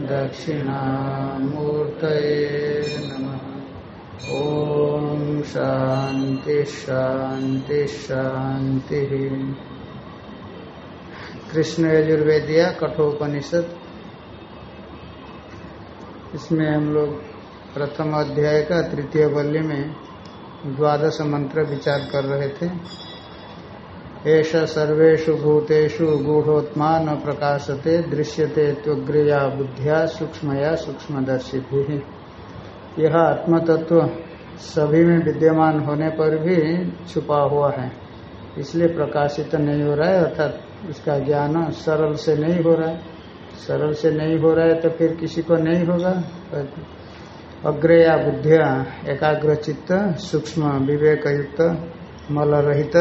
दक्षिणामूर्तये नमः। ॐ शान्ति शान्ति शान्तिः। कृष्ण यजुर्वेदिया कठोपनिषद। इसमें हम लोग प्रथम अध्याय का तृतीय बल्य में द्वादश मंत्र विचार कर रहे थे। एष सर्वेषु भूतेषु न प्रकाशते, दृश्यते त्वग्रया बुद्धिया, सूक्ष्मया सूक्ष्मदर्शी यह आत्मतत्व सभी में विद्यमान होने पर भी छुपा हुआ है। इसलिए प्रकाशित नहीं हो रहा है, अर्थात उसका ज्ञान सरल से नहीं हो रहा है। सरल से नहीं हो रहा है तो फिर किसी को नहीं होगा। अग्र या बुद्धिया एकाग्र चित्त सूक्ष्म विवेक युक्त मल रहित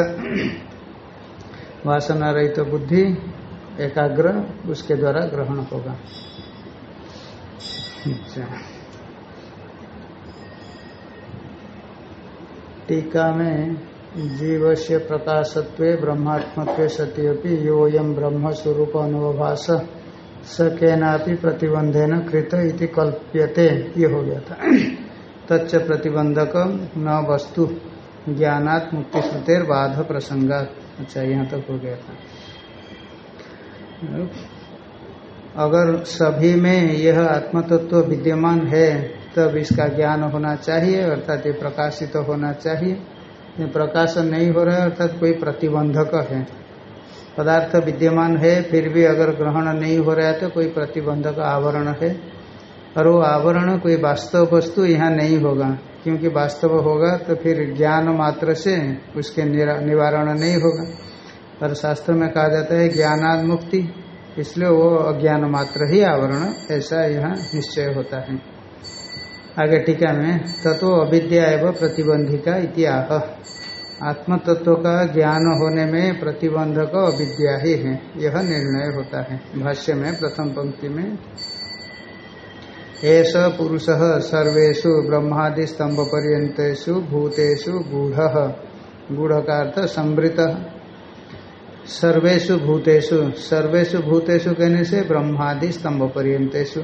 वासना रहित तो बुद्धि, एकाग्र, उसके द्वारा ग्रहण होगा। अच्छा। टीका में जीव से प्रकाशत्व, ब्रह्मात्मत्व सत्यपि योयम ब्रह्म स्वरूप अनुभवास स केनापि प्रतिबंधेन कृत इति कल्प्यते। ये हो गया था। तच्च प्रतिबंधक न वस्तु, ज्ञानात मुक्ति श्रुतेर प्रसंगात अच्छा यहाँ तक हो गया था। अगर सभी में यह आत्मतत्व विद्यमान है, तब इसका ज्ञान होना चाहिए, अर्थात ये प्रकाशित तो होना चाहिए। प्रकाशन नहीं हो रहा है, अर्थात कोई प्रतिबंधक है। पदार्थ विद्यमान है, फिर भी अगर ग्रहण नहीं हो रहा है तो कोई प्रतिबंधक आवरण है। और वो आवरण, कोई वास्तव वस्तु यहाँ नहीं होगा। क्योंकि वास्तव होगा तो फिर ज्ञान मात्र से उसके निवारण नहीं होगा। और शास्त्र में कहा जाता है ज्ञानाद मुक्ति इसलिए वो अज्ञान मात्र ही आवरण, ऐसा यहाँ निश्चय होता है। आगे टीका में, तत्व अविद्या एवं प्रतिबंधिका इतिहाह आत्म तत्व का ज्ञान होने में प्रतिबंधक अविद्या ही है, यह निर्णय होता है। भाष्य में, प्रथम पंक्ति में एस पुरुष सर्वेशु ब्रह्मादि स्तंभ पर्यंतेषु भूतेषु गूढ़। गूढ़ का अर्थ संवृत। सर्वेशु भूतेषु सर्वेशु भूतेषु कहने से ब्रह्मादि स्तंभ पर्यंतेषु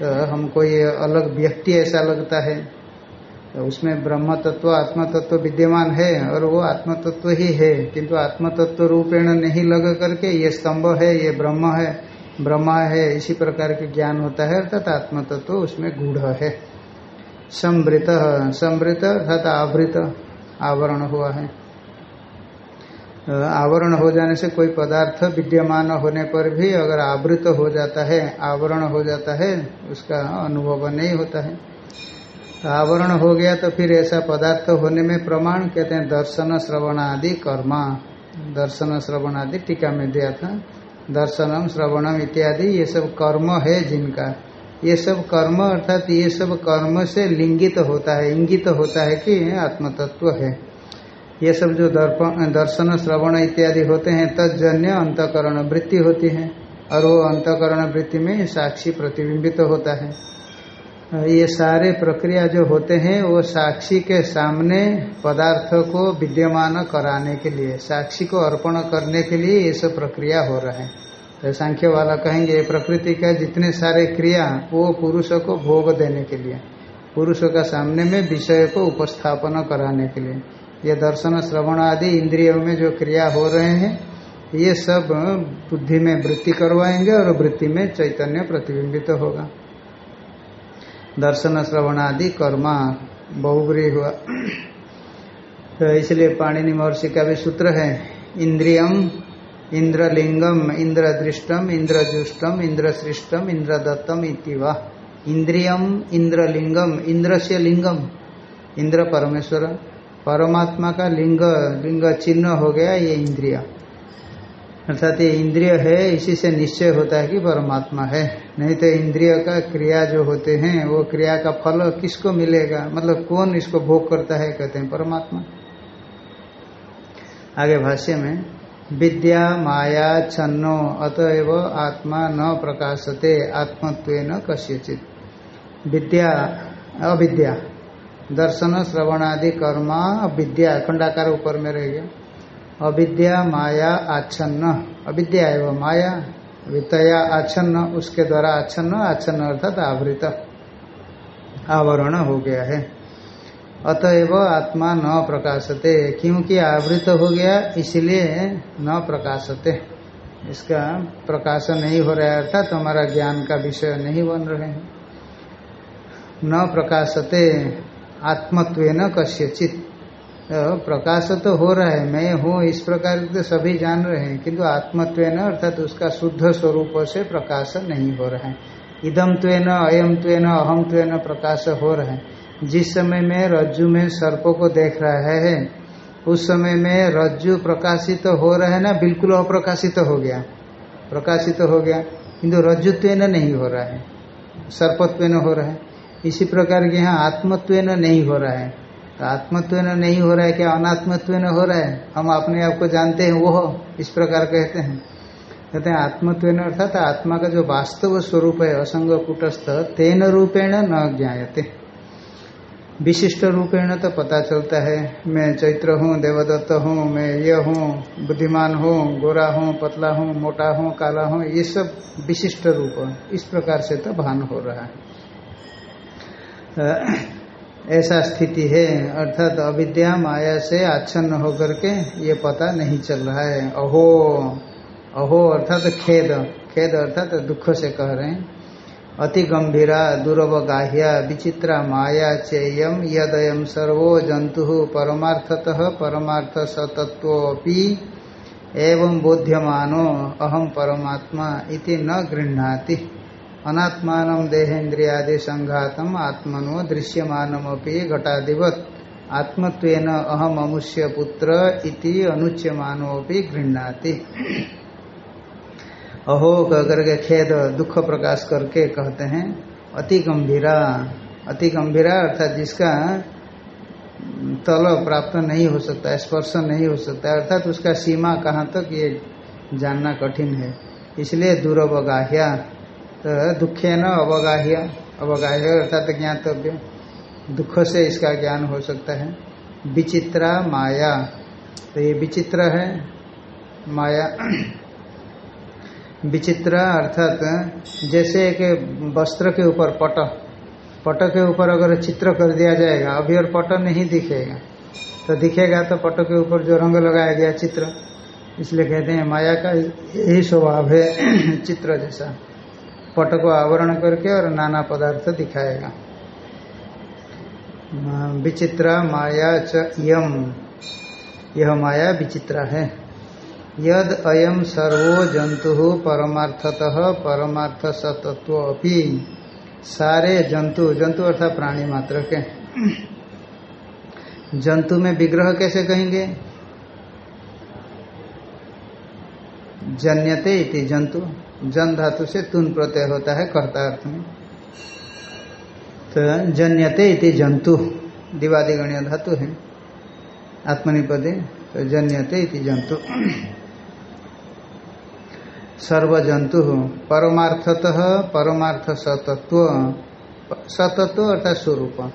तो हमको ये अलग व्यक्ति ऐसा लगता है। तो उसमें ब्रह्म तत्व आत्म तत्व विद्यमान है और वो आत्म तत्व ही है। किंतु आत्म तत्व रूपेण नहीं लग करके ये स्तंभ है, ये ब्रह्म है। ब्रह्मा है, इसी प्रकार के ज्ञान होता है, अर्थात आत्म तत्व उसमें गूढ़ है। समृत संवृत अर्थात आवृत आवरण हुआ है। आवरण हो जाने से कोई पदार्थ विद्यमान होने पर भी अगर आवृत हो जाता है, आवरण हो जाता है, उसका अनुभव नहीं होता है। तो आवरण हो गया तो फिर ऐसा पदार्थ होने में प्रमाण कहते हैं दर्शन, श्रवण आदि, कर्मा। दर्शन, श्रवण आदि टीका में दिया था। दर्शनम, श्रवणम इत्यादि, ये सब कर्म है जिनका। ये सब कर्म अर्थात ये सब कर्म से लिंगित तो होता है, इंगित तो होता है कि आत्मतत्व है। ये सब जो दर्पण दर्शन, श्रवण इत्यादि होते हैं तजन्य अंतकरण वृत्ति होती है, और वो अंतकरण वृत्ति में साक्षी प्रतिबिंबित तो होता है। ये सारे प्रक्रिया जो होते हैं, वो साक्षी के सामने पदार्थ को विद्यमान कराने के लिए, साक्षी को अर्पण करने के लिए ये सब प्रक्रिया हो रहा है। तो सांख्य वाला कहेंगे प्रकृति का जितने सारे क्रिया, वो पुरुष को भोग देने के लिए, पुरुष का सामने में विषय को उपस्थापन कराने के लिए। ये दर्शन, श्रवण आदि इंद्रियों में जो क्रिया हो रहे हैं, ये सब बुद्धि में वृत्ति करवाएँगे और वृत्ति में चैतन्य प्रतिबिंबित तो होगा। दर्शन श्रवण आदि कर्मा बहुब्री हुआ। तो इसलिए पाणिनि महर्षि का भी सूत्र है, इंद्रियम, इंद्रलिंगम, इंद्रदृष्टम, इंद्रजुष्टम, इंद्रसृष्टम, इंद्रदत्तम इतिवा इंद्रियम, इंद्रलिंगम इंद्र से लिंगम, इंद्र परमेश्वर। परमात्मा का लिंग लिंग चिन्ह हो गया ये इंद्रिया। अर्थात ये इंद्रिय है, इसी से निश्चय होता है कि परमात्मा है। नहीं तो इंद्रिय का क्रिया जो होते हैं, वो क्रिया का फल किसको मिलेगा? मतलब कौन इसको भोग करता है, कहते हैं परमात्मा। आगे भाष्य में, विद्या माया छन्नो, अतएव आत्मा न प्रकाशते आत्मत्व न कस्यचित। विद्या, अविद्या, दर्शन श्रवण आदि कर्मा, विद्या, खंडाकार ऊपर में रह गया। अविद्या, माया, आच्छन्न। अविद्या एवं माया वितया आच्छन्न, उसके द्वारा आच्छन्न आच्छन्न अर्थात आवृत। आवरण हो गया है। अतएव आत्मा न प्रकाशते, क्योंकि आवृत हो गया, इसलिए न प्रकाशते। इसका प्रकाश नहीं हो रहा है, अर्थात हमारा ज्ञान का विषय नहीं बन रहे हैं। न प्रकाशते आत्मत्व न कस्यचित। प्रकाश तो हो रहा है, मैं हूँ, इस प्रकार तो सभी जान रहे हैं, किंतु आत्मत्व न अर्थात उसका शुद्ध स्वरूप से प्रकाश नहीं हो रहा है। इदम त्वेन, अयम त्वेन, अहम त्वेन प्रकाश हो रहा है। जिस समय में रज्जु में सर्प को देख रहा है, उस समय में रज्जु प्रकाशित तो हो रहा है ना, बिल्कुल अप्रकाशित तो हो गया। प्रकाशित तो हो गया, किंतु रज्जुत्व नहीं हो रहा है सर्पत्व हो रहा है। इसी प्रकार के यहाँ आत्मत्व नहीं हो रहा है। तो आत्मत्व नहीं हो रहा है, क्या अनात्मत्व हो रहा है? हम अपने आप को जानते हैं, वो इस प्रकार कहते हैं। कहते हैं, आत्मत्व अर्थात आत्मा का जो वास्तव स्वरूप है, असंग कुटस्थ, तेन रूपेण न ज्ञाते विशिष्ट रूपेण तो पता चलता है, मैं चैत्र हूँ, देवदत्त हूँ, मैं ये हूँ, बुद्धिमान हूँ, गोरा हूँ, पतला हूँ, मोटा हूँ, काला हूँ, ये सब विशिष्ट रूप, इस प्रकार से तो भान हो रहा है। ऐसा स्थिति है, अर्थात अविद्या माया से आच्छन्न होकर के ये पता नहीं चल रहा है। अहो अहो, अर्थात खेद खेद अर्थात दुख से कह रहे हैं। अति गंभीरा दुर्वगाह्या विचित्रा माया चेयम यदयम सर्वो जंतु परमार्थतः परमार्थ सतत्वी एवं बोध्यमानो अहम परमात्मा इति न गृह्णाति। अनात्मान देहेन्द्रियादि संघातम आत्मनो दृश्यमानमपि घटाधिवत आत्मत्वेन अहम अमुष्य पुत्र इति अनुच्यमानोपि गृह्णाति। अहो करके खेद दुख प्रकाश करके कहते हैं, अति गंभीरा। अति गंभीरा अर्थात जिसका तल प्राप्त नहीं हो सकता, स्पर्श नहीं हो सकता, अर्थात उसका सीमा कहाँ तक, ये जानना कठिन है। इसलिए दुर्वगाह्या। तो दुखे न अवगाह्य। अवगाह्य अर्थात ज्ञातव्य। दुख से इसका ज्ञान हो सकता है। विचित्रा माया। तो ये विचित्र है। माया विचित्र अर्थात जैसे एक वस्त्र के ऊपर पट। पट के ऊपर अगर चित्र कर दिया जाएगा, अभी और पट नहीं दिखेगा। तो दिखेगा तो पट के ऊपर जो रंग लगाया गया चित्र। इसलिए कहते हैं माया का यही स्वभाव है चित्र जैसा। पट को आवरण करके और नाना पदार्थ दिखाएगा। विचित्रा माया च यम यह माया विचित्रा है। यद अयम सर्वो जंतु परमार्थतः परमार्थ सतत्व अपि। सारे जंतु जंतु अर्थात प्राणी मात्र के। जंतु में विग्रह कैसे कहेंगे? जन्यते इति जंतु। जन धातु से तुन प्रत्यय होता है कर्ता अर्थ में। तो जन्यते इति जंतु, दिवादिगणीय धातु है। आत्मनिपदे तो जन्यते इति जंतु। सर्वजंतु परमार्थतः परमार्थ सतत्व सतत्व अर्थात स्वरूप।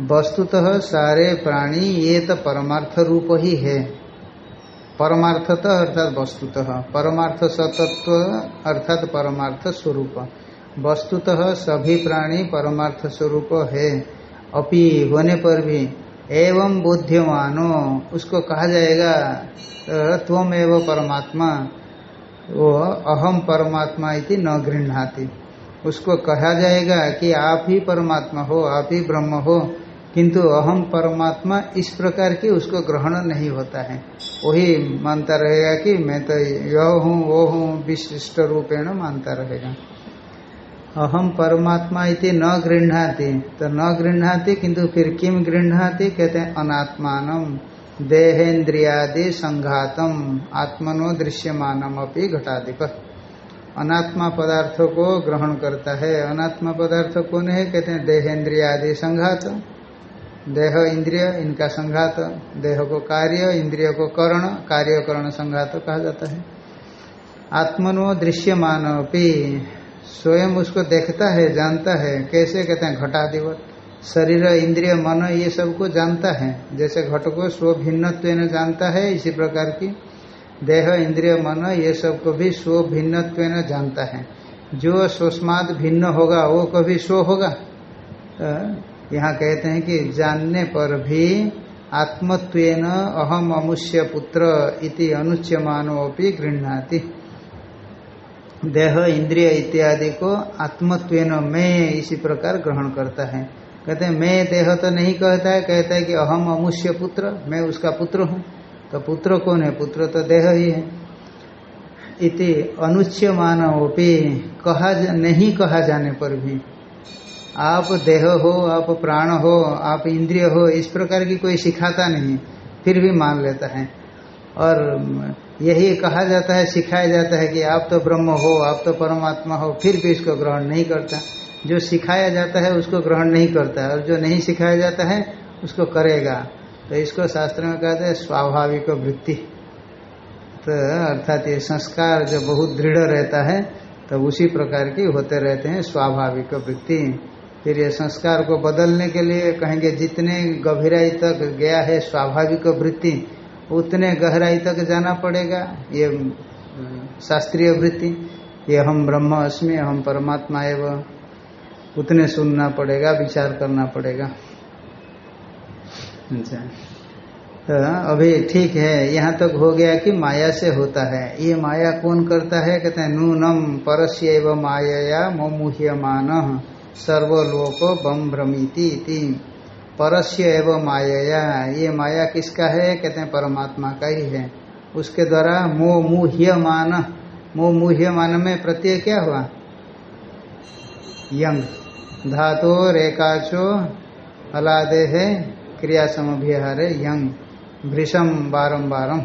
वस्तुतः सारे प्राणी, ये तो परमार्थ रूप ही है। परमार्थत अर्थात वस्तुतः। परमार्थ सतत्व अर्थात परमार्थ स्वरूप। वस्तुतः सभी प्राणी परमार्थ स्वरूप है। अपि होने पर भी एवं बुद्धिमानो, उसको कहा जाएगा त्वम एवं परमात्मा, वो अहम परमात्मा इति न गृहणाति। उसको कहा जाएगा कि आप ही परमात्मा हो, आप ही ब्रह्म हो। किंतु अहम परमात्मा इस प्रकार की उसको ग्रहण नहीं होता है। वही मानता रहेगा कि मैं तो यह हूँ, वो हूँ, विशिष्ट रूपेण मानता रहेगा। अहम परमात्मा इति न गृहणाति। तो न गृहणाति, किंतु फिर किम गृहती कहते हैं अनात्मान देहेन्द्रियादि संघातम, आत्मनो दृश्यमानम अपनी घटाधिप। अनात्मा पदार्थ को ग्रहण करता है। अनात्मा पदार्थ कौन है कहते हैं देहेन्द्रियादि संघात देह इंद्रिय, इनका संघात, देह को कार्य, इंद्रिय को करण, कार्य करण संघात कहा जाता है। आत्मनो दृश्यमान भी स्वयं उसको देखता है, जानता है, कैसे कहते हैं घटाधिवत शरीर, इंद्रिय, मन, ये सबको जानता है। जैसे घट को स्व भिन्न जानता है, इसी प्रकार की देह, इंद्रिय, मन, ये सबको भी भिन्नत्व जानता है। जो स्वस्माद भिन्न होगा, वो कभी स्व होगा? यहाँ कहते हैं कि जानने पर भी आत्मत्वेन अहम अमुष्य पुत्र इति अनुच्यमानोपि गृहणाति। देह, इंद्रिय इत्यादि को आत्मत्वेन मैं इसी प्रकार ग्रहण करता है। कहते हैं, मैं देह तो नहीं कहता है कहता है कि अहम अमुष्य पुत्र, मैं उसका पुत्र हूँ। तो पुत्र कौन है? पुत्र तो देह ही है। इति अनुच्य मानवोपी कहा नहीं कहा जाने पर भी आप देह हो, आप प्राण हो, आप इंद्रिय हो, इस प्रकार की कोई सिखाता नहीं फिर भी मान लेता है। और यही कहा जाता है, सिखाया जाता है कि आप तो ब्रह्म हो, आप तो परमात्मा हो, फिर भी इसको ग्रहण नहीं करता। जो सिखाया जाता है, उसको ग्रहण नहीं करता और जो नहीं सिखाया जाता है, उसको करेगा। तो इसको शास्त्र में कहते हैं स्वाभाविक वृत्ति। तो अर्थात ये संस्कार जो बहुत दृढ़ रहता है तो उसी प्रकार की होते रहते हैं स्वाभाविक वृत्ति। फिर ये संस्कार को बदलने के लिए कहेंगे, जितने गहराई तक गया है स्वाभाविक वृत्ति, उतने गहराई तक जाना पड़ेगा ये शास्त्रीय वृत्ति। ये हम ब्रह्म अस्मि, हम परमात्मा एवं उतने सुनना पड़ेगा, विचार करना पड़ेगा। अच्छा। तो अभी ठीक है, यहाँ तक तो हो गया कि माया से होता है। ये माया कौन करता है? कहते हैं, नूनम परस्य माया मोमुह्यमान सर्वलोक बम भ्रमिति परस्य एवं माया ये माया किसका है? कहते हैं परमात्मा का ही है। उसके द्वारा मो मुह्यमान मो मुह्यमान में प्रत्यय क्या हुआ? यंग। धातो रेकाचो हलादे है क्रिया समभिहारे यंग भृषम बारम्बारम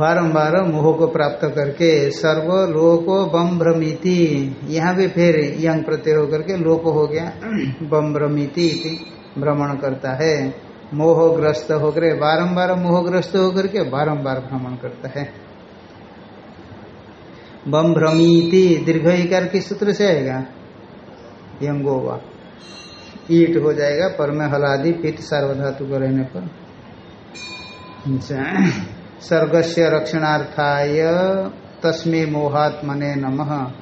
बारम्बार मोह को प्राप्त करके सर्व लोको बम भ्रमिति यहाँ भी फिर यंग प्रत्यय होकर के लोक हो गया। बम भ्रमिति भ्रमण करता है। मोहग्रस्त होकर बारम्बार मोहग्रस्त होकर के बारम्बार भ्रमण करता है। बम भ्रमिति दीर्घ इकार किस सूत्र से आएगा? यंगोवा। ईट हो जाएगा, पर में हलादि पीठ सार्वधातु को रहने पर। अच्छा। सर्ग से रक्षणार्थाय तस्मे मोहात्मने नमः।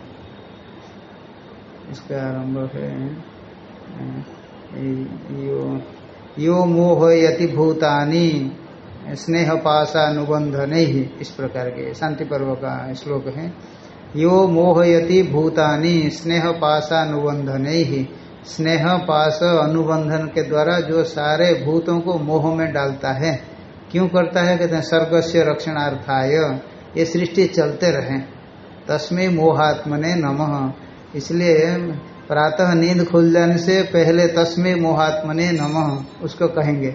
इसका आरंभ है। यो, यो मोह यति भूतानी स्नेह पाशानुबंधन ही। इस प्रकार के शांति पर्व का श्लोक है। यो मोहयति भूतानी स्नेह पाशानुबंधन ही। स्नेह पाश अनुबंधन के द्वारा जो सारे भूतों को मोह में डालता है क्यों करता है? कहते हैं सर्ग से रक्षणार्थाय। ये सृष्टि चलते रहे। तस्में मोहात्मने नमः। इसलिए प्रातः नींद खुल जाने से पहले तस्में मोहात्मने नमः उसको कहेंगे।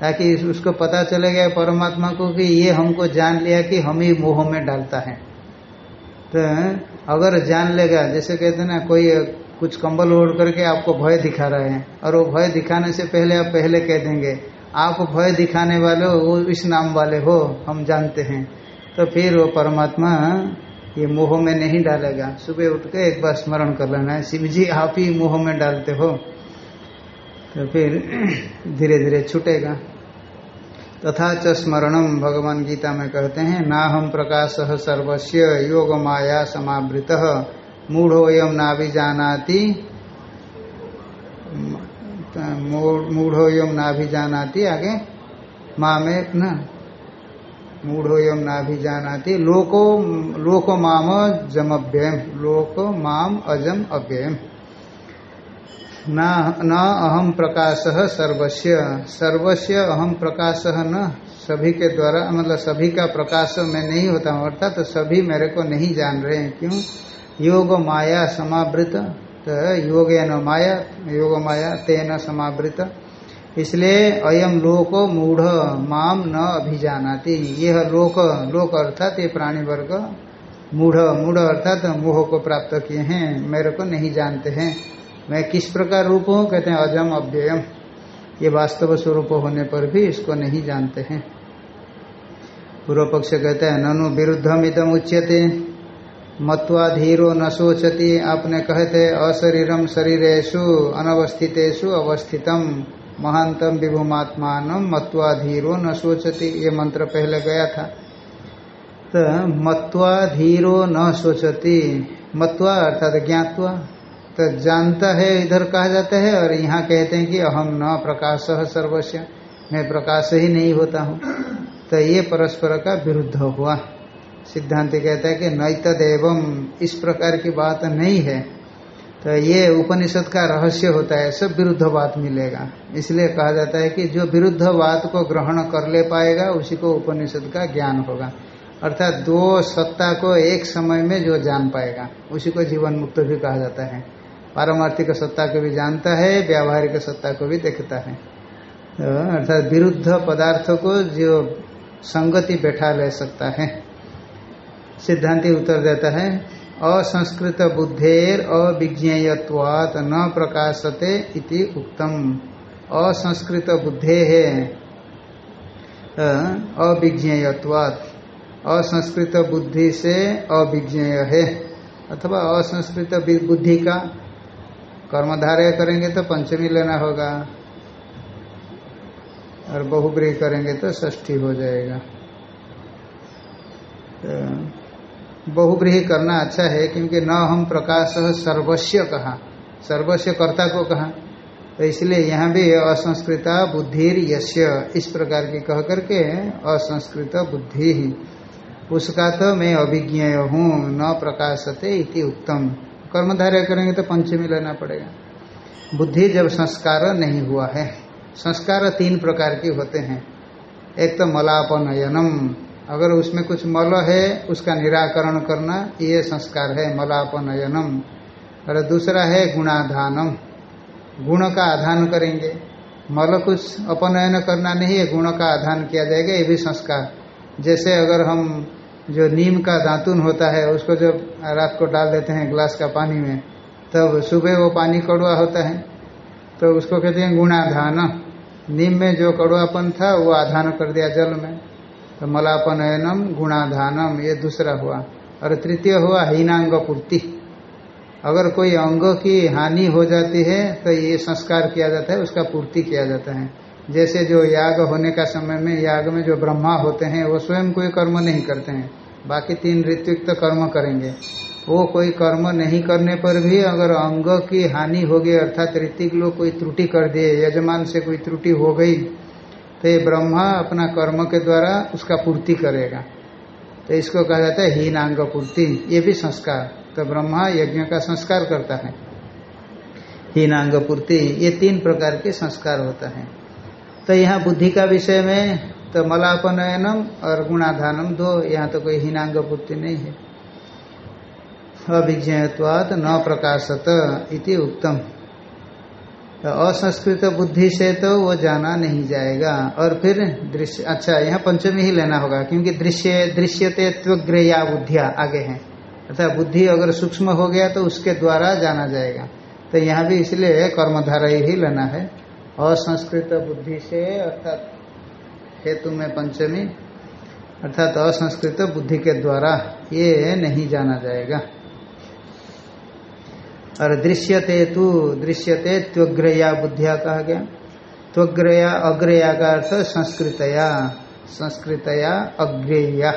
ताकि उसको पता चलेगा परमात्मा को कि ये हमको जान लिया कि हम ही मोह में डालता है। तो अगर जान लेगा, जैसे कहते हैं ना, कोई कुछ कंबल ओढ़ करके आपको भय दिखा रहे हैं, और वो भय दिखाने से पहले आप पहले कह देंगे आप भय दिखाने वाले वो इस नाम वाले हो, हम जानते हैं। तो फिर वो परमात्मा ये मोह में नहीं डालेगा। सुबह उठ के एक बार स्मरण कर लेना है, शिव जी, आप ही मोह में डालते हो। तो फिर धीरे धीरे छूटेगा। तथा च स्मरणम भगवान गीता में कहते हैं ना हम प्रकाश सर्वस्व योग माया समावृत मूढ़ोयम ना भी जानाती मूढ़ो यम ना भी जानाती आगे माँ में न। मूढ़ो यम ना भी जानाती लोको लोको माम जमभ्यम, लोको माम अजम अव्ययम न अहम प्रकाश सर्वस्व सर्वस्व अहम प्रकाश न। सभी के द्वारा मतलब सभी का प्रकाश मैं नहीं होता हूँ अर्थात तो सभी मेरे को नहीं जान रहे हैं, क्यों? योग, माया समावृत योग माया योग माया तेन समावृत। इसलिए अयम लोक मूढ़ माम न अभिजानाति। यह लोक लोक अर्थात ये प्राणी वर्ग मूढ़ मूढ़ अर्थात मोह को प्राप्त किए हैं। मेरे को नहीं जानते हैं। मैं किस प्रकार रूप हूँ? कहते हैं, अजम अव्ययम। ये वास्तव स्वरूप होने पर भी इसको नहीं जानते हैं। पूर्व पक्ष कहते हैं, ननु विरुद्धम इदम उच्यते मत्वाधीरो न सोचती आपने कहे थे अशरीरम शरीरेशु अनवस्थितेशु अवस्थितम महानतम विभुमात्मान मत्वाधीरो न सोचती ये मंत्र पहले गया था। तो मत्वा धीरो न सोचती मत्वा अर्थात ज्ञातवा तो जानता है, इधर कहा जाता है, और यहाँ कहते हैं कि अहम न, प्रकाश सर्वस्व मैं प्रकाश ही नहीं होता हूँ। तो ये परस्पर का विरुद्ध हुआ। सिद्धांत कहता है कि नैतद एवं इस प्रकार की बात नहीं है। तो ये उपनिषद का रहस्य होता है, सब विरुद्ध बात मिलेगा। इसलिए कहा जाता है कि जो विरुद्ध बात को ग्रहण कर ले पाएगा, उसी को उपनिषद का ज्ञान होगा। अर्थात दो सत्ता को एक समय में जो जान पाएगा, उसी को जीवन मुक्त भी कहा जाता है। पारमार्थिक सत्ता को भी जानता है, व्यावहारिक सत्ता को भी देखता है। तो अर्थात विरुद्ध पदार्थों को जो संगति बैठा ले सकता है। सिद्धांति उत्तर देता है, असंस्कृत बुद्धेर अविज्ञेयत्वात न प्रकाशते इति उक्तम। असंस्कृत बुद्धे है अविज्ञेयत्वात। असंस्कृत बुद्धि से अविज्ञेय है, अथवा असंस्कृत बुद्धि का कर्मधारय करेंगे तो पंचमी लेना होगा, और बहुग्रही करेंगे तो षष्ठी हो जाएगा। तो बहुग्रही करना अच्छा है, क्योंकि न हम प्रकाश सर्वस्व कहा। सर्वस्व कर्ता को कहा। तो इसलिए यहाँ भी असंस्कृता बुद्धि यश्य इस प्रकार की कह करके असंस्कृत बुद्धि ही उसका तो मैं अभिज्ञ हूँ, न प्रकाशते इति उत्तम। कर्मधारय करेंगे तो पंचमी लेना पड़ेगा। बुद्धि जब संस्कार नहीं हुआ है, संस्कार तीन प्रकार के होते हैं। एक तो मलापनयनम अगर उसमें कुछ मल है, उसका निराकरण करना, ये संस्कार है मलापनयनम। और दूसरा है गुणाधानम। गुण का आधान करेंगे। मल कुछ अपनयन करना नहीं है, गुण का आधान किया जाएगा, ये भी संस्कार। जैसे अगर हम जो नीम का दातुन होता है, उसको जब रात को डाल देते हैं ग्लास का पानी में, तब सुबह वो पानी कड़वा होता है। तो उसको कहते हैं गुणाधान। नीम में जो कड़वापन था, वो आधान कर दिया जल में। तो मलापनयनम गुणाधानम, ये दूसरा हुआ। और तृतीय हुआ हीनांग पूर्ति। अगर कोई अंग की हानि हो जाती है तो ये संस्कार किया जाता है, उसका पूर्ति किया जाता है। जैसे जो याग होने का समय में, याग में जो ब्रह्मा होते हैं, वो स्वयं कोई कर्म नहीं करते हैं। बाकी तीन ऋत्विक तो कर्म करेंगे। वो कोई कर्म नहीं करने पर भी अगर अंग की हानि हो गई अर्थात ऋतिक लोग कोई त्रुटि कर दिए, यजमान से कोई त्रुटि हो गई तो ये ब्रह्मा अपना कर्म के द्वारा उसका पूर्ति करेगा। तो इसको कहा जाता है हीनांग पूर्ति। ये भी संस्कार। तो ब्रह्मा यज्ञ का संस्कार करता है। हीनांग पूर्ति, ये तीन प्रकार के संस्कार होता है। तो यहाँ बुद्धि का विषय में तो मलापनयनम और गुणाधानम दो, यहाँ तो कोई हीनांग पूर्ति नहीं है। अभिज्ञत्वात न प्रकाशत इति उत्तम तो असंस्कृत बुद्धि से तो वो जाना नहीं जाएगा। और फिर दृश्य अच्छा यहाँ पंचमी ही लेना होगा, क्योंकि दृश्य दृश्यते त्वग्रया बुद्धिया आगे है। अर्थात बुद्धि अगर सूक्ष्म हो गया तो उसके द्वारा जाना जाएगा। तो यहाँ भी इसलिए कर्मधारा ही लेना है। असंस्कृत बुद्धि से, अर्थात हेतु में पंचमी, अर्थात असंस्कृत बुद्धि के द्वारा ये नहीं जाना जाएगा। और दृश्यते तु, दृश्यते त्वग्रया बुद्धिया कहा गया। त्वग्रया, अग्रया का अर्थ संस्कृतया संस्कृतया अग्रेया।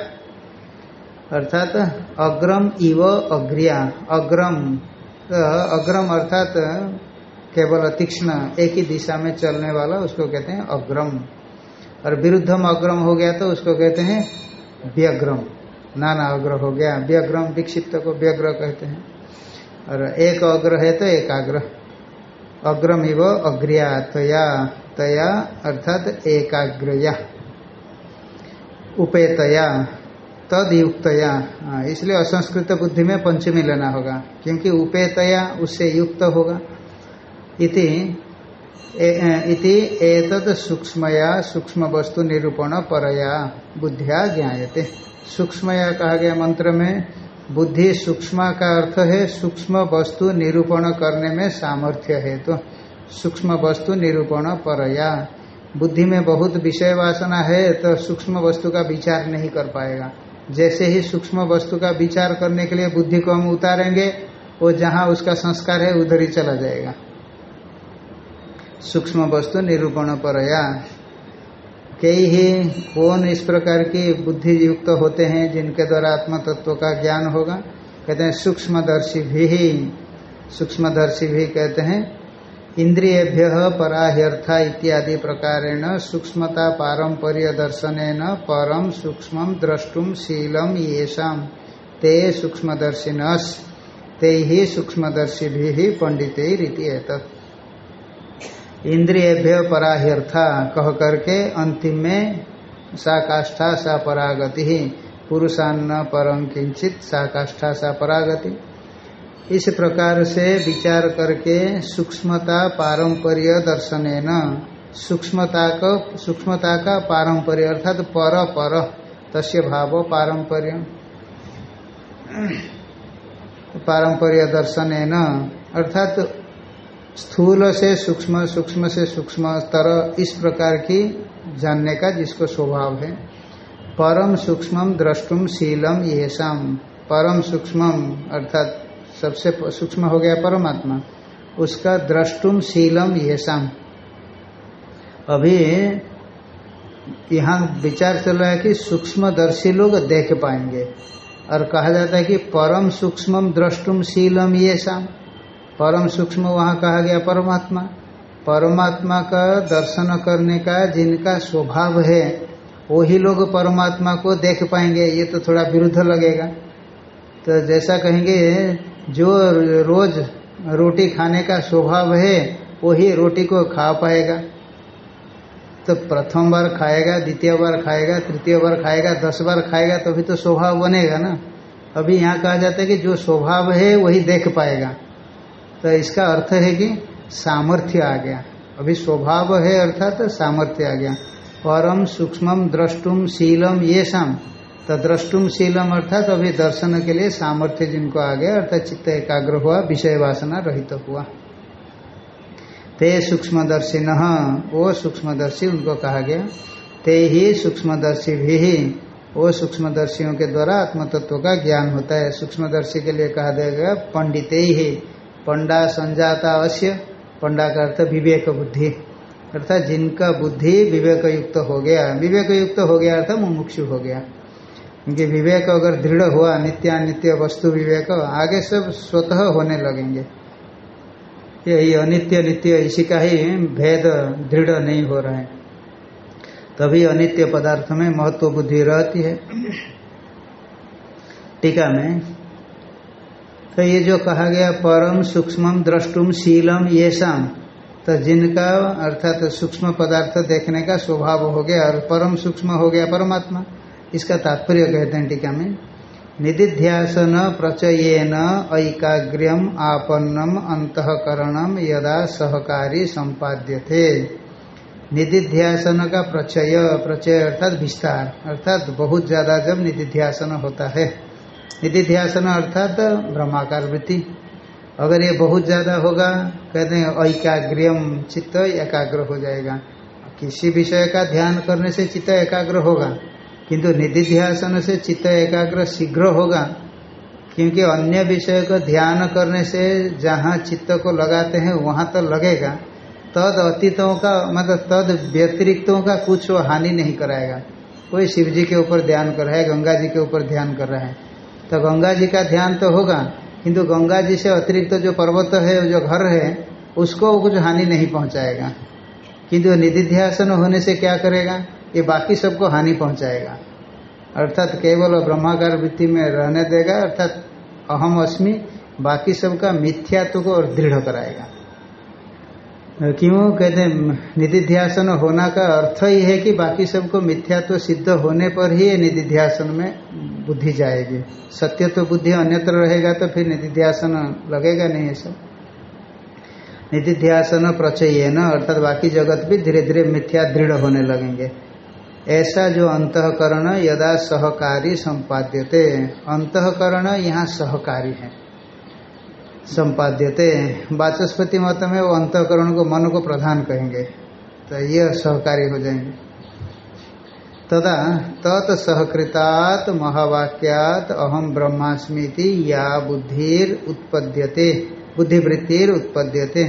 अर्थात अग्रम इव अग्रिया, अग्रम अग्रम अर्थात केवल तीक्ष्ण, एक ही दिशा में चलने वाला, उसको कहते हैं अग्रम। और विरुद्धम अग्रम हो गया तो उसको कहते हैं व्यग्रम। नाना अग्र हो गया, व्यग्रम विक्षिप्त को व्यग्र कहते हैं। और एक अग्र है तो एकाग्र। अग्रम इव अग्रिया तया तया अर्थात एकाग्रया। उपेतया तद युक्तया इसलिए असंस्कृत बुद्धि में पंचमी लेना होगा, क्योंकि उपेतया उससे युक्त होगा। इति इति एतद सूक्ष्मया सूक्ष्म वस्तु निरूपण परया, बुद्धिया ज्ञायते। सूक्ष्मया कहा गया मंत्र में बुद्धि सूक्ष्म का अर्थ है सूक्ष्म वस्तु निरूपण करने में सामर्थ्य है। तो सूक्ष्म वस्तु निरूपण परया। बुद्धि में बहुत विषय वासना है तो सूक्ष्म वस्तु का विचार नहीं कर पाएगा। जैसे ही सूक्ष्म वस्तु का विचार करने के लिए बुद्धि को हम उतारेंगे, वो जहाँ उसका संस्कार है, उधर ही चला जाएगा। सूक्ष्म वस्तु निरूपण परया। कई ही कौन इस प्रकार की बुद्धि युक्त होते हैं जिनके द्वारा आत्म तत्व का ज्ञान होगा। कहते हैं, सूक्ष्मदर्शी भी सूक्ष्मदर्शी भी कहते हैं, इंद्रियभ्य पराह्यर्था इत्यादि प्रकारेण सूक्ष्मता पारंपर्य दर्शन परम सूक्ष्म द्रष्टुम शीलम येषा। ते सूक्ष्मदर्शिनस, ते ही सूक्ष्मदर्शी भी पंडित रीति इंद्रियभ्य पराह्यर्था, कह करके अंतिम में सा काष्ठा सा परागति ही। पुरुषान्न परम किंचित सा काष्ठा सा परागति। इस प्रकार से विचार करके सूक्ष्मता पारंपर्य दर्शन सूक्ष्मता का सूक्ष्मता का पारंपर्य अर्थात तो पर पर, तस्य भाव पारंपर्य। पारंपर्य दर्शन अर्थात तो स्थूल से सूक्ष्म सूक्ष्म से सूक्ष्म तरह इस प्रकार की जानने का जिसको स्वभाव है। परम सूक्ष्म द्रष्टुम शीलम ये शाम परम सूक्ष्म अर्थात सबसे सूक्ष्म हो गया परमात्मा। उसका द्रष्टुम शीलम ये शाम अभी यहाँ विचार चल रहा है कि सूक्ष्मदर्शी लोग देख पाएँगे। और कहा जाता है कि परम सूक्ष्म द्रष्टुम शीलम ये शाम परम सूक्ष्म वहाँ कहा गया परमात्मा। परमात्मा का दर्शन करने का जिनका स्वभाव है, वही लोग परमात्मा को देख पाएँगे। ये तो थोड़ा विरुद्ध लगेगा। तो जैसा कहेंगे, जो रोज रोटी खाने का स्वभाव है, वही रोटी को खा पाएगा। तो प्रथम बार खाएगा, द्वितीय बार खाएगा, तृतीय बार खाएगा, दस बार खाएगा, तभी तो स्वभाव बनेगा ना। अभी यहाँ कहा जाता है कि जो स्वभाव है, वही देख पाएगा। तो इसका अर्थ है कि सामर्थ्य आ गया। अभी स्वभाव है अर्थात तो सामर्थ्य आ गया। परम सूक्ष्म द्रष्टुम शीलम ये शाम तो द्रष्टुम शीलम अर्थात तो अभी दर्शन के लिए सामर्थ्य जिनको आ गया, अर्थात चित्त एकाग्र हुआ, विषय वासना रहित तो हुआ। ते सूक्ष्मदर्शी न वो सूक्ष्मदर्शी उनको कहा गया। ते ही सूक्ष्मदर्शी भी वो सूक्ष्मदर्शियों के द्वारा आत्म तत्व का ज्ञान होता है। सूक्ष्मदर्शी के लिए कहा जाएगा पंडित ही। पंडा संजाता अश्य पंडा का अर्थ विवेक बुद्धि। अर्थात जिनका बुद्धि विवेक युक्त हो गया विवेक युक्त हो गया अर्थात मुमुक्षु हो गया। क्योंकि विवेक अगर दृढ़ हुआ, नित्यानित्य वस्तु विवेक, आगे सब स्वतः होने लगेंगे। यही अनित्य नित्य, इसी का ही भेद दृढ़ नहीं हो रहा है। तभी अनित्य पदार्थ में महत्व बुद्धि रहती है। टीका में तो ये जो कहा गया, परम सूक्ष्म द्रष्टुम शीलम ये शाम तो जिनका, अर्थात तो सूक्ष्म पदार्थ देखने का स्वभाव हो गया, और परम सूक्ष्म हो गया परमात्मा, इसका तात्पर्य कहते हैं टीका में। निधिध्यासन प्रचयन ऐकाग्र्यम आपन्नम अंतकरणम यदा सहकारी संपाद्य थे निधिध्यासन का प्रचय प्रचय अर्थात विस्तार, अर्थात बहुत ज़्यादा जब निधिध्यासन होता है। निधिध्यासन अर्थात ब्रह्माकार वृत्ति अगर ये बहुत ज़्यादा होगा, कहते हैं, ऐकाग्र्यम चित्त एकाग्र हो जाएगा। किसी विषय का ध्यान करने से चित्त एकाग्र होगा, किंतु निधिध्यासन से चित्त एकाग्र शीघ्र होगा, क्योंकि अन्य विषय को ध्यान करने से जहाँ चित्त को लगाते हैं, वहाँ तो लगेगा। तद अतीतों का मतलब तद व्यतिरिक्तों का कुछ वो हानि नहीं कराएगा। कोई शिव जी के ऊपर ध्यान कर रहा है, गंगा जी के ऊपर ध्यान कर रहा है। तो गंगा जी का ध्यान तो होगा, किंतु गंगा जी से अतिरिक्त तो जो पर्वत है, जो घर है, उसको कुछ हानि नहीं पहुंचाएगा। किंतु निधिध्यासन होने से क्या करेगा? ये बाकी सबको हानि पहुंचाएगा। अर्थात केवल ब्रह्माकार वृत्ति में रहने देगा, अर्थात अहम अस्मि बाकी सबका मिथ्यात्व को और दृढ़ कराएगा। क्यों? कहते हैं, निधिध्यासन होना का अर्थ ही है कि बाकी सबको मिथ्यात्व सिद्ध होने पर ही निधिध्यासन में बुद्धि जाएगी। सत्य तो बुद्धि अन्यत्र रहेगा तो फिर निधिध्यासन लगेगा नहीं ऐसा निधिध्यासन प्रचय न अर्थात बाकी जगत भी धीरे धीरे मिथ्या दृढ़ होने लगेंगे। ऐसा जो अंतकरण यदा सहकारी संपाद्यते। अंतकरण यहाँ सहकारी है। संपाद्यते। वाचस्पति मत में वो अंतकरण को मन को प्रधान कहेंगे। तो ये सहकारी हो जाएँगे। तदा तत् सहकृतात महावाक्यात अहम ब्रह्मास्मीति या बुद्धिर उत्पद्यते। बुद्धिवृत्तिर उत्पद्यते।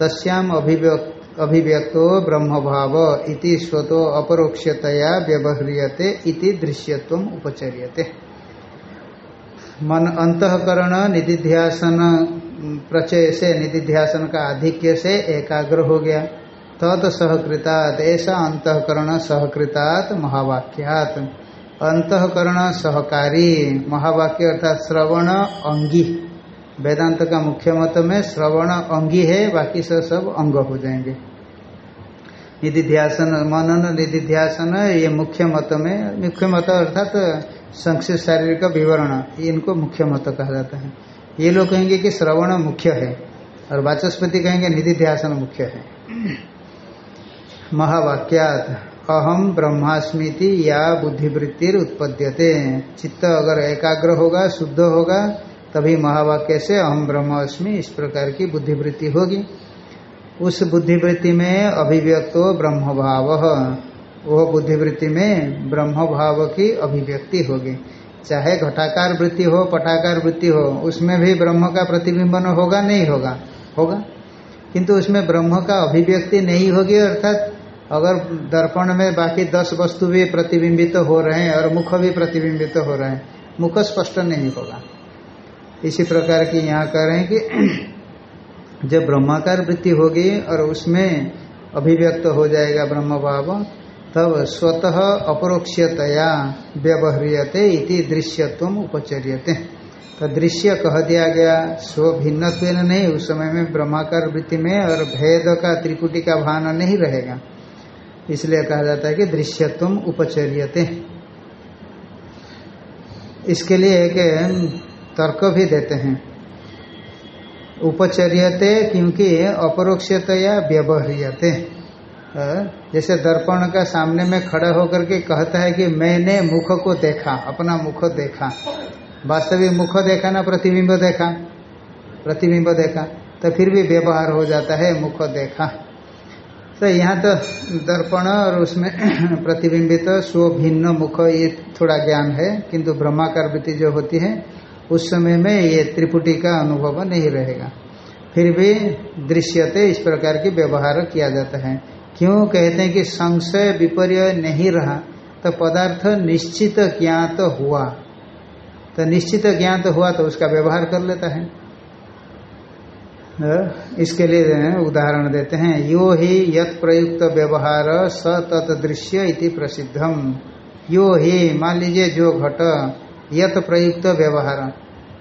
तस्याम अभिव्यक्त अभिव्यक्तो ब्रह्म भाव इति स्वतो अपरोक्षतया व्यवह्रियते इति दृश्यत्व उपचर्यते। मन अंतकरण, निधिध्यासन प्रचय से निधिध्यासन का आधिक्य से एकाग्र हो गया। तत् सहकृतात ऐसा अंतकरण सहकृतात महावाक्यात। अंतकरण सहकारी, महावाक्य अर्थात श्रवण अंगी। वेदांत का मुख्य मत में श्रवण अंगी है, बाकी सब सब अंग हो जाएँगे। निधिध्यासन, मनन निधिध्यासन, ये मुख्य मत में, मुख्य मत अर्थात संक्षिप्त शारीरिक विवरण इनको मुख्य मत कहा जाता है। ये लोग कहेंगे कि श्रवण मुख्य है और वाचस्पति कहेंगे निधिध्यासन मुख्य है। महावाक्यात अहम ब्रह्मास्मिति या बुद्धिवृत्तिर उत्पद्यते। चित्त अगर एकाग्र होगा, शुद्ध होगा, तभी महावाक्य से अहम ब्रह्मास्मि इस प्रकार की बुद्धिवृत्ति होगी। उस बुद्धिवृत्ति में अभिव्यक्तो ब्रह्म भाव वह बुद्धिवृत्ति में ब्रह्म भाव की अभिव्यक्ति होगी। चाहे घटाकार वृत्ति हो, पटाकार वृत्ति हो, उसमें भी ब्रह्म का प्रतिबिंबन होगा, नहीं होगा? होगा। किंतु उसमें ब्रह्म का अभिव्यक्ति नहीं होगी, अर्थात अगर दर्पण में बाकी दस वस्तु भी प्रतिबिंबित तो हो रहे हैं और मुख भी प्रतिबिंबित तो हो रहे हैं, मुख स्पष्ट नहीं होगा। इसी प्रकार की यहाँ कह रहे हैं कि जब ब्रह्माकार वृत्ति होगी और उसमें अभिव्यक्त तो हो जाएगा ब्रह्म भाव तब स्वतः अपरोक्षतया व्यवह्रियते इति दृश्यत्व उपचर्यते। तो दृश्य कह दिया गया स्व भिन्न नहीं, उस समय में ब्रह्माकार वृत्ति में और भेद का त्रिपुटी का भान नहीं रहेगा। इसलिए कहा जाता है कि दृश्यत्व उपचर्यते। इसके लिए एक तर्क भी देते हैं। उपचर्यते क्योंकि अपरोक्षतया व्यवहारियते। जैसे दर्पण का सामने में खड़ा होकर के कहता है कि मैंने मुख को देखा, अपना मुख देखा। वास्तविक मुख देखा ना प्रतिबिंब देखा? प्रतिबिंब देखा। तो फिर भी व्यवहार हो जाता है, मुख देखा। तो यहाँ तो दर्पण और उसमें प्रतिबिंबित स्व भिन्न मुख, ये थोड़ा ज्ञान है, किंतु ब्रह्माकार वृत्ति जो होती है, उस समय में ये त्रिपुटी का अनुभव नहीं रहेगा। फिर भी दृश्यते इस प्रकार की व्यवहार किया जाता है। क्यों कहते हैं कि संशय विपर्य नहीं रहा? तो पदार्थ निश्चित ज्ञात तो हुआ। तो निश्चित ज्ञात तो हुआ तो उसका व्यवहार कर लेता है। इसके लिए उदाहरण देते हैं, यो ही यत प्रयुक्त व्यवहार स तत् दृश्य इति प्रसिद्धम। यो ही, मान लीजिए जो घट, यत प्रयुक्त व्यवहार।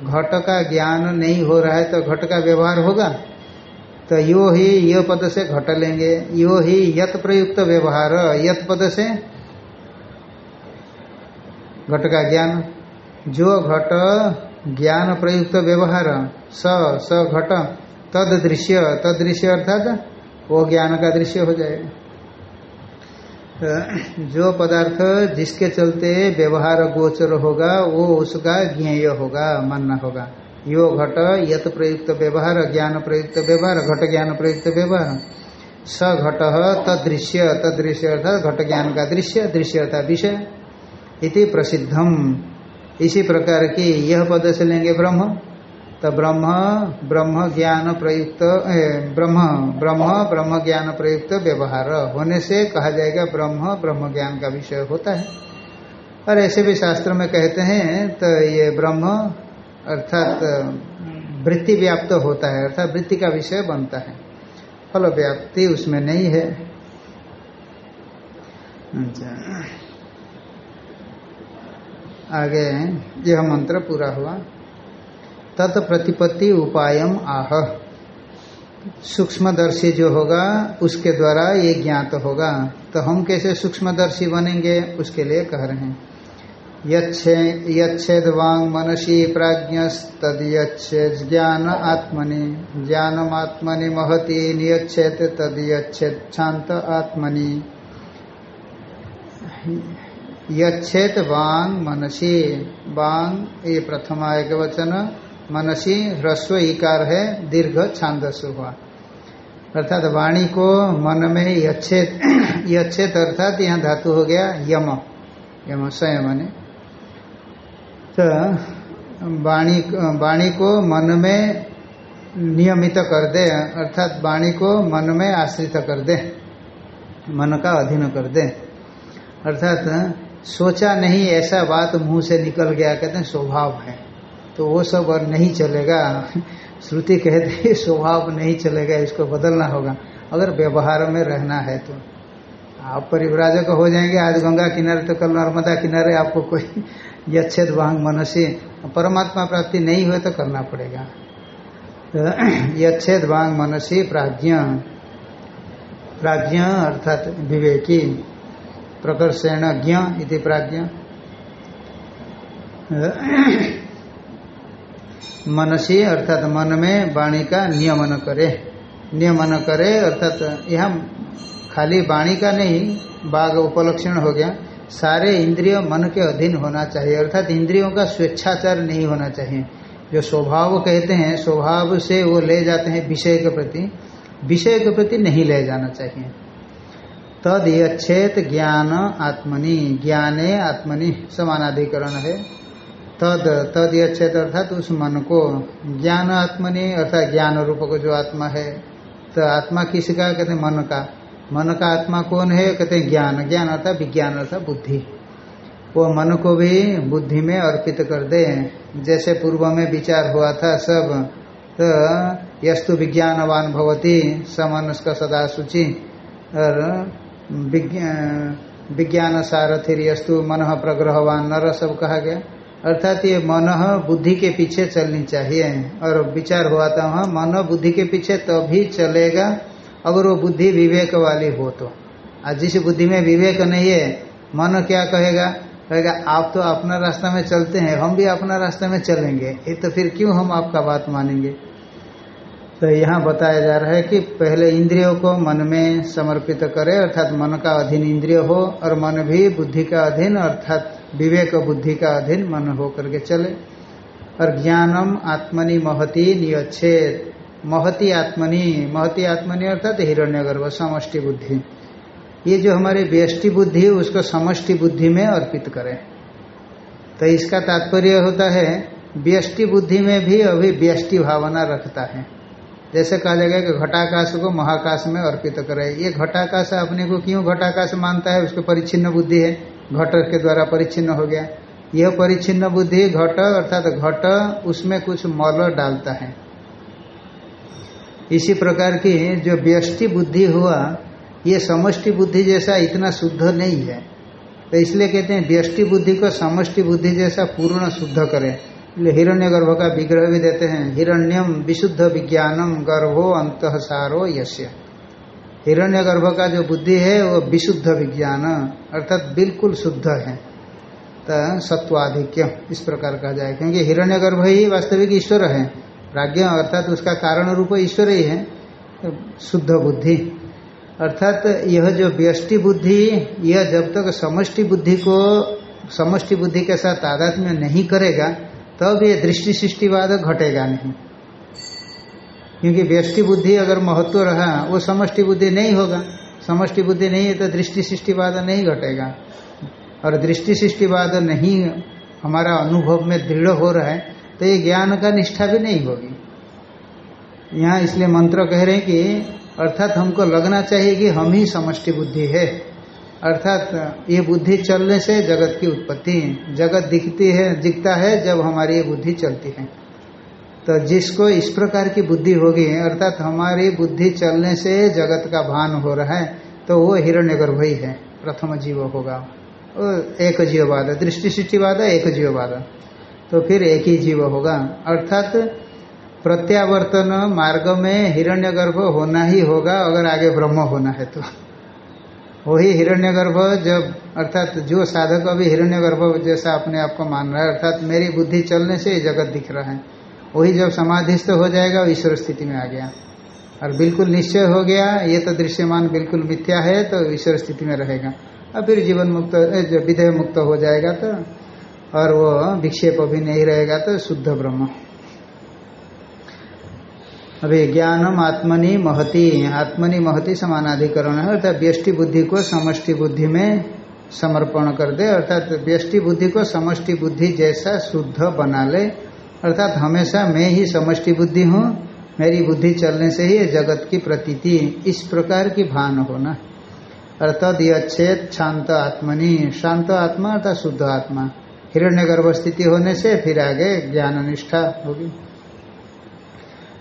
घट का ज्ञान नहीं हो रहा है तो घट का व्यवहार होगा? तो यो ही यो पद से घट लेंगे, यो ही यत प्रयुक्त व्यवहार, यत पद से घट का ज्ञान। जो घट ज्ञान प्रयुक्त व्यवहार, स स घट, तद दृश्य तद दृश्य अर्थात वो ज्ञान का दृश्य हो जाएगा जो पदार्थ जिसके चलते व्यवहार गोचर होगा, वो उसका ज्ञेय होगा मानना होगा। यो घट यत प्रयुक्त व्यवहार, ज्ञान प्रयुक्त व्यवहार, घट ज्ञान प्रयुक्त व्यवहार। स घट तदृश्य तदृश्य अर्थात घट ज्ञान का दृश्य दृश्य अर्थात विषय। इति प्रसिद्धम। इसी प्रकार की यह पद से लेंगे ब्रह्म। तो ब्रह्म ब्रह्म ज्ञान प्रयुक्त ब्रह्म ब्रह्म ब्रह्म ज्ञान प्रयुक्त व्यवहार। होने से कहा जाएगा ब्रह्म ब्रह्म ज्ञान का विषय होता है। और ऐसे भी शास्त्र में कहते हैं तो ये ब्रह्म अर्थात वृत्ति व्याप्त होता है, अर्थात वृत्ति का विषय बनता है। फल व्याप्ति उसमें नहीं है। अच्छा। आगे यह मंत्र पूरा हुआ। तत्प्रतिपत्ति उपायम आह। सूक्ष्मदर्शी जो होगा, उसके द्वारा ये ज्ञात होगा। तो हम कैसे सूक्ष्मदर्शी बनेंगे, उसके लिए कह रहे हैं। यच्छेद वांग मनसी प्राज्ञ तद यच्छेद ज्ञान आत्मनि। ज्ञानम आत्मनि महति नियच्छेद तद यच्छेद शांत आत्मनि। यच्छेद वांग मनसी। वांग ये प्रथमा एक वचन मनसी ह्रस्व इकार है, दीर्घ छांदस हुआ। अर्थात वाणी को मन में यच्छेद यच्छेद अर्थात यहाँ धातु हो गया यम। यम स्वयं तो वाणी को मन में नियमित कर दे, अर्थात वाणी को मन में आश्रित कर दे, मन का अधीन कर दे। अर्थात सोचा नहीं, ऐसा बात मुँह से निकल गया, कहते हैं स्वभाव है। तो वो सब और नहीं चलेगा। श्रुति कहते हैं, स्वभाव नहीं चलेगा, इसको बदलना होगा। अगर व्यवहार में रहना है तो। आप परिव्राजक हो जाएँगे, आज गंगा किनारे तो कल नर्मदा किनारे आपको कोई यच्छेद वांग मनसी। परमात्मा प्राप्ति नहीं हुए तो करना पड़ेगा। तो यच्छेद वांग मनसी प्राज्ञ। प्राज्ञ अर्थात विवेकी। प्रकर्षण ज्ञ इति प्राज्ञ। मनसी अर्थात मन में वाणी का नियमन करे। नियमन करे अर्थात यह खाली वाणी का नहीं बाघ उपलक्षण हो गया। सारे इंद्रिय मन के अधीन होना चाहिए, अर्थात इंद्रियों का स्वेच्छाचार नहीं होना चाहिए। जो स्वभाव कहते हैं, स्वभाव से वो ले जाते हैं विषय के प्रति, विषय के प्रति नहीं ले जाना चाहिए। तद यच्छेत ज्ञान आत्मनि, ज्ञाने आत्मनि समानाधिकरण है। तद तद यच्छेत अर्थात उस मन को, ज्ञान आत्मनि अर्थात ज्ञान रूप को जो आत्मा है तो आत्मा किसका, कहते मन का? मन का आत्मा कौन है? कहते हैं ज्ञान। ज्ञान अर्थात विज्ञान अर्थात बुद्धि। वो मन को भी बुद्धि में अर्पित कर दे। जैसे पूर्व में विचार हुआ था सब तो यस्तु विज्ञानवान भवती समनस्क सदा सूचि और विज्ञान सारथिर यस्तु मन प्रग्रहवान, नर सब कहा गया। अर्थात ये मन बुद्धि के पीछे चलनी चाहिए। और विचार हुआ था वहाँ, मन बुद्धि के पीछे तभी तो चलेगा अगर वो बुद्धि विवेक वाली हो तो। आज जिस बुद्धि में विवेक नहीं है, मन क्या कहेगा? कहेगा, आप तो अपना रास्ता में चलते हैं, हम भी अपना रास्ते में चलेंगे। ये तो फिर क्यों हम आपका बात मानेंगे? तो यहाँ बताया जा रहा है कि पहले इंद्रियों को मन में समर्पित करे, अर्थात मन का अधीन इंद्रिय हो, और मन भी बुद्धि का अधीन, अर्थात विवेक बुद्धि का अधीन मन हो करके चले। और ज्ञानम आत्मनि महति नियच्छेद महति आत्मनि महति आत्मनि अर्थात हिरण्य गर्भ समष्टि बुद्धि। ये जो हमारी व्यष्टि बुद्धि है, उसको समष्टि बुद्धि में अर्पित करें। तो इसका तात्पर्य होता है, व्यष्टि बुद्धि में भी अभी व्यष्टि भावना रखता है। जैसे कहा जाएगा कि घटाकाश को महाकाश में अर्पित करे। ये घटाकाश अपने को क्यों घटाकाश मानता है? उसको परिच्छिन्न बुद्धि है। घट के द्वारा परिच्छिन्न हो गया। यह परिच्छिन्न बुद्धि घट, अर्थात घट, उसमें कुछ मल डालता है। इसी प्रकार की जो व्यष्टि बुद्धि हुआ, ये समष्टि बुद्धि जैसा इतना शुद्ध नहीं है। तो इसलिए कहते हैं व्यष्टि बुद्धि को समष्टि बुद्धि जैसा पूर्ण शुद्ध करें। हिरण्य गर्भ का विग्रह भी देते हैं, हिरण्यम विशुद्ध विज्ञानम गर्भो अंत सारो यश्य हिरण्य गर्भ का जो बुद्धि है, वो विशुद्ध विज्ञान, अर्थात बिल्कुल शुद्ध है। तो सत्वाधिक्य इस प्रकार कहा जाए, क्योंकि हिरण्य गर्भ ही वास्तविक ईश्वर है। प्राज्ञ, अर्थात उसका कारण रूप ईश्वर ही है तो शुद्ध बुद्धि। अर्थात यह जो व्यष्टि बुद्धि, यह जब तक समष्टि बुद्धि को, समष्टि बुद्धि के साथ तादात्म्य नहीं करेगा, तब तो ये दृष्टि सृष्टिवाद घटेगा नहीं। क्योंकि व्यष्टि बुद्धि अगर महत्व रहा, वो समष्टि बुद्धि नहीं होगा। समष्टि बुद्धि नहीं है तो दृष्टि सृष्टिवाद नहीं घटेगा। और दृष्टि सृष्टिवाद नहीं, हमारा अनुभव में दृढ़ हो रहा है तो ये ज्ञान का निष्ठा भी नहीं होगी। यहाँ इसलिए मंत्र कह रहे हैं कि, अर्थात हमको लगना चाहिए कि हम ही समष्टि बुद्धि है। अर्थात ये बुद्धि चलने से जगत की उत्पत्ति, जगत दिखती है, दिखता है जब हमारी ये बुद्धि चलती है। तो जिसको इस प्रकार की बुद्धि होगी, अर्थात हमारी बुद्धि चलने से जगत का भान हो रहा है तो वो हिरण्यगर्भ ही है। प्रथम जीव होगा। एक जीववाद दृष्टि सृष्टिवाद एक जीववाद तो फिर एक ही जीव होगा। अर्थात प्रत्यावर्तन मार्ग में हिरण्यगर्भ होना ही होगा, अगर आगे ब्रह्म होना है तो। वही हिरण्यगर्भ जब, अर्थात जो साधक अभी हिरण्यगर्भ जैसा अपने आप को मान रहा है, अर्थात मेरी बुद्धि चलने से जगत दिख रहा है, वही जब समाधिस्थ हो जाएगा ईश्वर स्थिति में आ गया। और बिल्कुल निश्चय हो गया, ये तो दृश्यमान बिल्कुल मिथ्या है तो ईश्वर स्थिति में रहेगा। और फिर जीवन मुक्त विधेय मुक्त हो जाएगा तो और वो विक्षेप भी नहीं रहेगा तो शुद्ध ब्रह्म। अभी ज्ञानम आत्मनि महति आत्मनि महति समानाधिकरण है, अर्थात व्यष्टि बुद्धि को समष्टि बुद्धि में समर्पण कर दे, अर्थात व्यष्टि बुद्धि को समष्टि बुद्धि जैसा शुद्ध बना ले, अर्थात हमेशा मैं ही समष्टि बुद्धि हूँ, मेरी बुद्धि चलने से ही जगत की प्रतीति, इस प्रकार की भान होना। अर्थात यच्छेद शांत आत्मनि, शांत आत्मा अर्थात शुद्ध आत्मा। हिरण्य गर्भ स्थिति होने से फिर आगे ज्ञान निष्ठा होगी।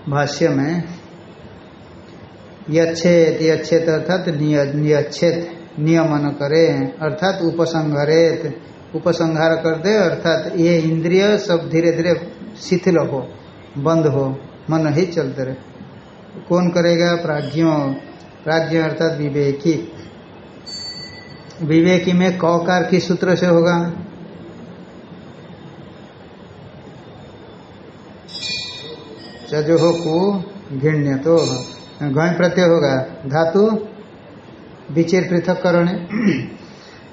भाष्य में यच्छेद यच्छेद अर्थात नियच्छेद नियमन करे, अर्थात उपसंहरेत, उपसंहार कर दे, अर्थात ये इंद्रिय सब धीरे धीरे शिथिल हो, बंद हो, मन ही चलते रहे। कौन करेगा? प्राज्ञों, प्राज्ञ अर्थात विवेकी। विवेकी में कौकार किस सूत्र से होगा। चजो को घिण्य तो घय प्रत्यय होगा। धातु विचेर पृथक करणे।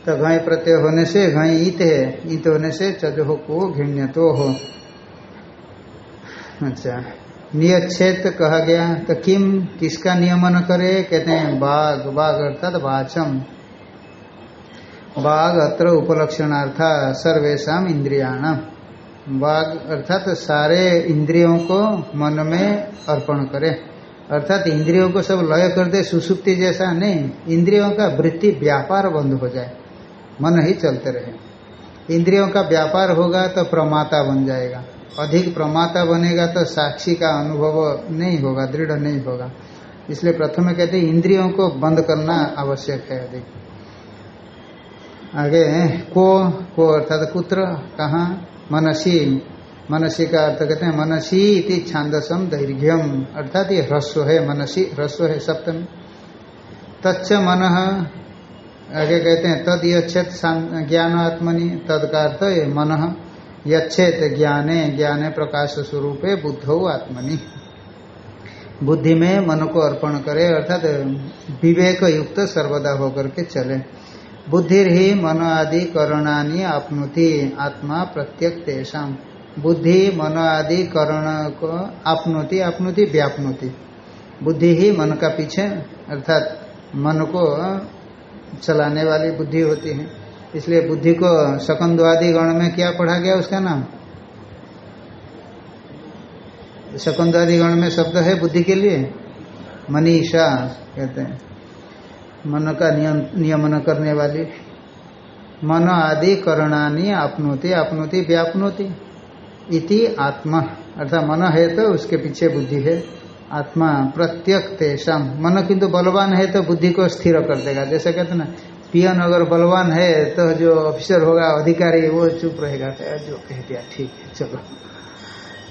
तो घय प्रत्यय होने से घय ईत है। ईत होने से चजो को घिण्य तो हो अच्छा। नियच्छेद कहा गया। तो किम किसका नियमन करे? कहते हैं बाघ। बाघ अर्थात वाचम। बाघ अत्र उपलक्षणार्था सर्वेशा इंद्रियाण। बाघ अर्थात सारे इंद्रियों को मन में अर्पण करे। अर्थात इंद्रियों को सब लय कर दे, सुसुप्ति जैसा नहीं, इंद्रियों का वृत्ति व्यापार बंद हो जाए। मन ही चलते रहे। इंद्रियों का व्यापार होगा तो प्रमाता बन जाएगा। अधिक प्रमाता बनेगा तो साक्षी का अनुभव नहीं होगा, दृढ़ नहीं होगा। इसलिए प्रथम कहते इंद्रियों को बंद करना आवश्यक है अधिक। आगे को को अर्थात कुत्र कहा? मनसी मनसी का अर्थ कहते हैं, मनसी इति छांदसम दैर्घ्यम अर्थात ये ह्रस्व है, मनसी ह्रस्व है सप्तमी। तच्च मन, आगे कहते हैं, तद यक्षेत ज्ञान आत्मनि तद का अर्थ ये मन। यक्षेत ज्ञाने ज्ञाने प्रकाश स्वरूप बुद्ध आत्मनि। बुद्धि में मन को अर्पण करे, अर्थात विवेक युक्त सर्वदा होकर के चले। बुद्धि ही मन आदि करणानी आपनुति। आत्मा प्रत्यक तेषाम। बुद्धि मन आदि करण को आपनुति आपनुति, व्यापनुति। बुद्धि ही मन का पीछे, अर्थात मन को चलाने वाली बुद्धि होती है। इसलिए बुद्धि को शकंदवादी गण में क्या पढ़ा गया उसका नाम? शकंदवादी गण में शब्द है बुद्धि के लिए? मनीषा, कहते हैं। मन का नियमन करने वाली। मन आदि करणानी आपनोति आपनोति व्यापनोति। इति आत्मा। अर्थात मन है तो उसके पीछे बुद्धि है। आत्मा प्रत्यक तेषाम मन किंतु बलवान है तो बुद्धि को स्थिर कर देगा। जैसे कहते ना, पियन अगर बलवान है तो जो ऑफिसर होगा, अधिकारी, वो चुप रहेगा। जो कह दिया, ठीक है, चलो।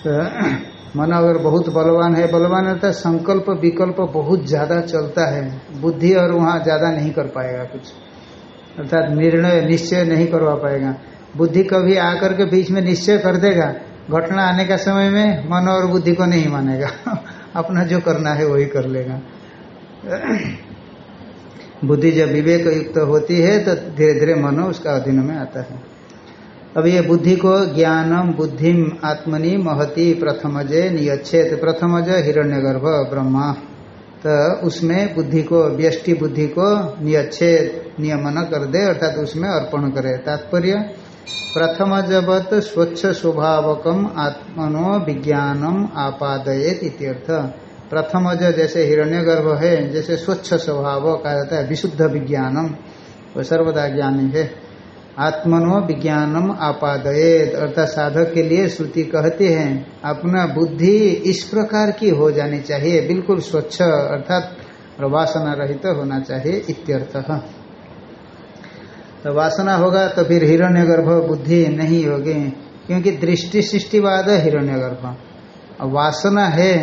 तो मन अगर बहुत बलवान है बलवान है, संकल्प, विकल्प बहुत ज़्यादा चलता है। बुद्धि और वहाँ ज़्यादा नहीं कर पाएगा कुछ। अर्थात निर्णय निश्चय नहीं करवा पाएगा। बुद्धि कभी आकर के बीच में निश्चय कर देगा। घटना आने का समय में मन और बुद्धि को नहीं मानेगा। अपना जो करना है वही कर लेगा। बुद्धि जब विवेक युक्त होती है तो धीरे धीरे मन उसका अधीन में आता है। अब ये बुद्धि को ज्ञानम बुद्धिम आत्मनि महति प्रथमजे नियच्छेद प्रथमज हिरण्यगर्भ ब्रह्मा। तो उसमें बुद्धि को, व्यष्टि बुद्धि को नियच्छेद नियमन कर दे अर्थात उसमें अर्पण करे। तात्पर्य प्रथम जबत स्वच्छ स्वभावकम आत्मनो विज्ञानम आपादयेत इत्यर्थ। प्रथम जैसे हिरण्यगर्भ है, जैसे स्वच्छ स्वभाव कहा जाता है, विशुद्ध विज्ञानम। वो सर्वदा ज्ञानी है। आत्मनो विज्ञानम आपादयत। अर्थात साधक के लिए श्रुति कहते हैं, अपना बुद्धि इस प्रकार की हो जानी चाहिए, बिल्कुल स्वच्छ, अर्थात वासना रहित तो होना चाहिए इत्यर्थ। तो वासना होगा तो फिर हिरण्यगर्भ बुद्धि नहीं होगी, क्योंकि दृष्टि सृष्टिवाद हिरण्य हिरण्यगर्भ वासना है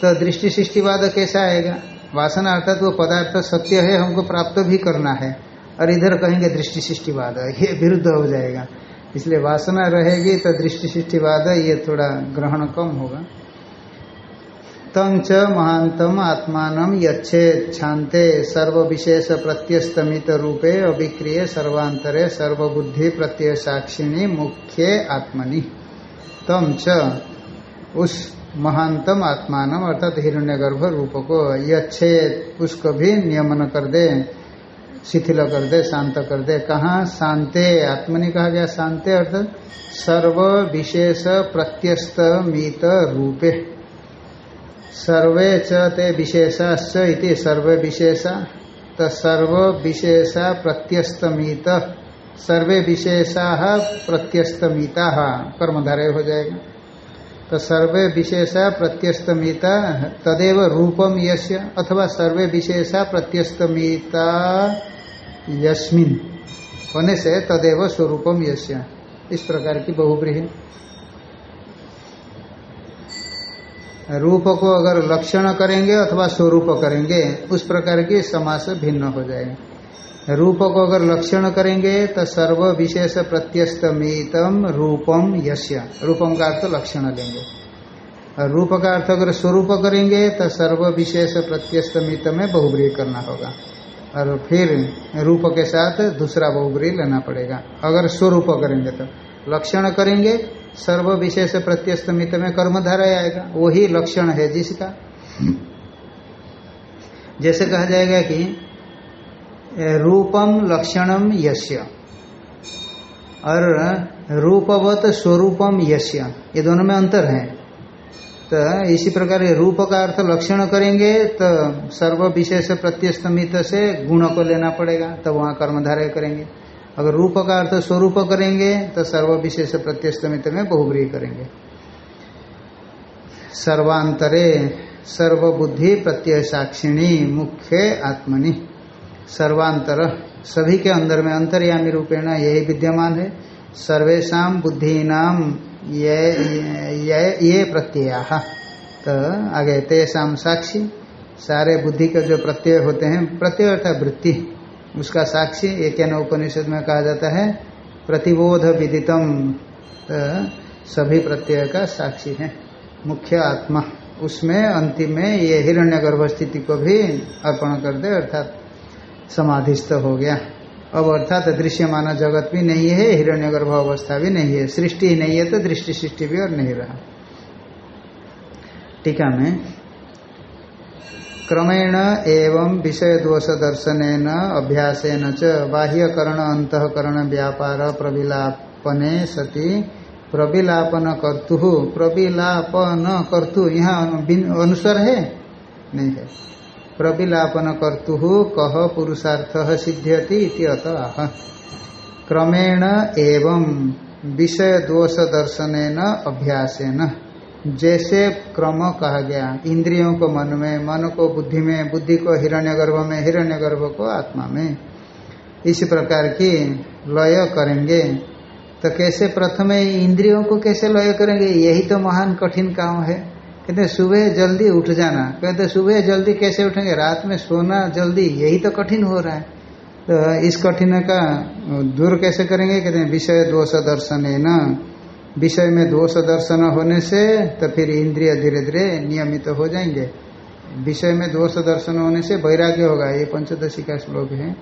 तो दृष्टि सृष्टिवाद कैसा आएगा? वासना अर्थात वो पदार्थ सत्य है, हमको प्राप्त भी करना है। और इधर कहेंगे दृष्टि सृष्टिवाद ये विरुद्ध हो जाएगा। इसलिए वासना रहेगी तो दृष्टि सृष्टिवाद ये थोड़ा ग्रहण कम होगा। तंच महांतम आत्मान यच्छे छांते सर्व विशेष प्रत्यस्तमित रूपे अभिक्रिय सर्वांतरे सर्वबुद्धि प्रत्यय साक्षिणी मुख्य आत्मनि। तम च उस महानतम आत्मान अर्थात हिरण्यगर्भ रूप को यच्छे, उसको भी नियमन कर दे। शिथिल कर दे, शांत कर दे। कहा? शांते, आत्मनि कहा गया शांते अर्थात सर्व विशेष प्रत्यस्त मीत रूपे। सर्वे च ते इति सर्वे विशेषा तो सर्व विशेषा प्रत्यस्तमित। सर्वे विशेषा प्रत्यस्तमिता। कर्मधारय हो जाएगा। तो सर्वे विशेषा प्रत्यस्तमिता तदेव रूपम यस्य, अथवा सर्वे विशेषा प्रत्यस्तमिता यस्मिन। होने से तदेव स्वरूपम यस्य। इस प्रकार की बहुब्रीही रूप को अगर लक्षण करेंगे अथवा स्वरूप करेंगे, उस प्रकार की समास भिन्न हो जाएगा। रूप को अगर लक्षण करेंगे तो सर्व विशेष प्रत्यस्तमितम रूपम यश्य रूपम का अर्थ लक्षण लेंगे। और रूप का अर्थ अगर स्वरूप करेंगे तो सर्व विशेष प्रत्यस्तमित में बहुब्री करना होगा। और फिर रूप के साथ दूसरा बहुब्री लेना पड़ेगा। अगर स्वरूप करेंगे तो लक्षण करेंगे, सर्व विशेष प्रत्यस्तमित में कर्मधारा आएगा। वही लक्षण है जिसका। जैसे कहा जाएगा कि रूपम लक्षणम यश्य और रूपवत स्वरूपम यश्य ये दोनों में अंतर है। तो इसी प्रकार रूप का अर्थ लक्षण करेंगे तो सर्व विशेष प्रत्यस्तमित से गुण को लेना पड़ेगा तो वहाँ कर्मधारय करेंगे। अगर रूप का अर्थ स्वरूप करेंगे तो सर्व विशेष प्रत्यस्तमित में बहुब्री करेंगे। सर्वांतरे सर्वबुद्धि प्रत्यय साक्षिणी मुख्य आत्मनि। सर्वांतर सभी के अंदर में अंतर्यामी रूपेण यही विद्यमान है। सर्वेशा बुद्धीनाम ये ये, ये प्रत्यय। तो आगे तेषाम साक्षी सारे बुद्धि के जो प्रत्यय होते हैं प्रत्यय अर्थात वृत्ति उसका साक्षी एक उपनिषद में कहा जाता है प्रतिबोध विदितम। तो सभी प्रत्यय का साक्षी है मुख्य आत्मा। उसमें अंतिम में ये हिरण्य गर्भ स्थिति को भी अर्पण कर दे अर्थात समाधिस्थ हो गया। अब अर्थात दृश्यमान जगत भी नहीं है, हिरण्यगर्भ अवस्था भी नहीं है। सृष्टि नहीं है तो दृष्टि सृष्टि भी और नहीं रहा। टीका में, क्रमेण एवं विषय दोष दर्शन अभ्यासन च बाह्यकरण अंतकरण व्यापार प्रविलापने सती। प्रविलापन कर्तु प्रविलापन कर्तु यहाँ अनुस्वर है? नहीं है। प्रविलापन कर्तु कह पुरुषार्थ सिद्ध्यति इति आह। क्रमेण एवं विषय दोष दर्शन अभ्यासेन। जैसे क्रम कहा गया, इंद्रियों को मन में, मन को बुद्धि में, बुद्धि को हिरण्यगर्भ में, हिरण्यगर्भ को आत्मा में। इस प्रकार की लय करेंगे। तो कैसे प्रथम इंद्रियों को कैसे लय करेंगे? यही तो महान कठिन काम है। कहते, सुबह जल्दी उठ जाना। कहते, सुबह जल्दी कैसे उठेंगे? रात में सोना जल्दी, यही तो कठिन हो रहा है। तो इस कठिन का दूर कैसे करेंगे? कहते हैं, विषय दोष दर्शन है न विषय में दोष दर्शन होने से तो फिर इंद्रिय धीरे धीरे नियमित तो हो जाएँगे। विषय में दोष दर्शन होने से वैराग्य होगा। ये पंचदशी का श्लोक है।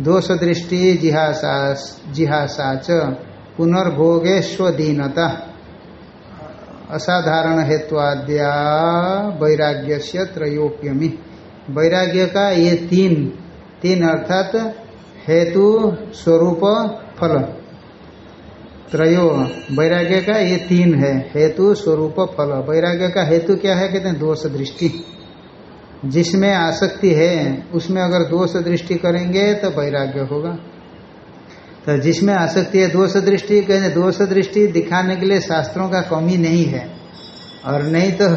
दोष दृष्टि जिहासा जिहासाच पुनर्भोगे स्वदीनता असाधारण हेत्वाद्या वैराग्य से त्रयोप्यमी। वैराग्य का ये तीन तीन अर्थात हेतु, स्वरूप, फल। त्रयो, वैराग्य का ये तीन है, हेतु, स्वरूप, फल। वैराग्य का हेतु क्या है, कहते हैं दोष दृष्टि। जिसमें आसक्ति है, उसमें अगर दोष दृष्टि करेंगे तो वैराग्य होगा। तो जिसमें आसक्ति है दोष दृष्टि कहते दोष दृष्टि दिखाने के लिए शास्त्रों का कमी नहीं है। और नहीं तो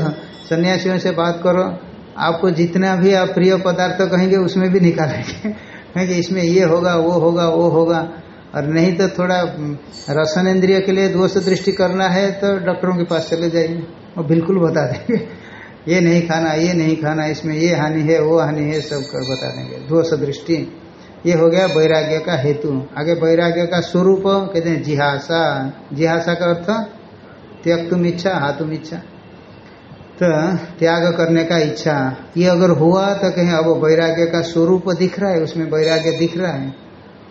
सन्यासियों से बात करो, आपको जितना भी आप प्रिय पदार्थ तो कहेंगे, उसमें भी निकालेंगे। कहेंगे, इसमें ये होगा, वो होगा वो होगा। और नहीं तो थोड़ा रसन इंद्रिय के लिए दोष दृष्टि करना है तो डॉक्टरों के पास चले जाइए। वो बिल्कुल बता देंगे। ये नहीं खाना, ये नहीं खाना, इसमें ये हानि है, वो हानि है, सब कर बता देंगे। दोष दृष्टि ये हो गया वैराग्य का हेतु। आगे वैराग्य का स्वरूप कहते हैं जिहासा। जिहासा का अर्थ त्याग तुम इच्छा हा तुम इच्छा तो त्याग करने का इच्छा। ये अगर हुआ तो कहें, अब वैराग्य का स्वरूप दिख रहा है, उसमें वैराग्य दिख रहा है।